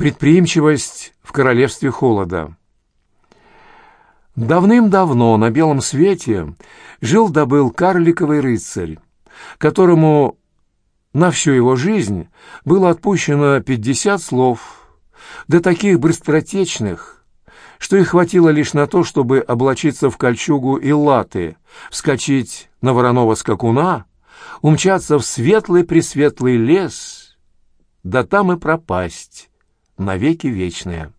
Предприимчивость в королевстве холода. Давным-давно на белом свете жил-добыл карликовый рыцарь, которому на всю его жизнь было отпущено пятьдесят слов, да таких быстротечных, что их хватило лишь на то, чтобы облачиться в кольчугу и латы, вскочить на вороного скакуна, умчаться в светлый-пресветлый лес, да там и пропасть навеки вечные.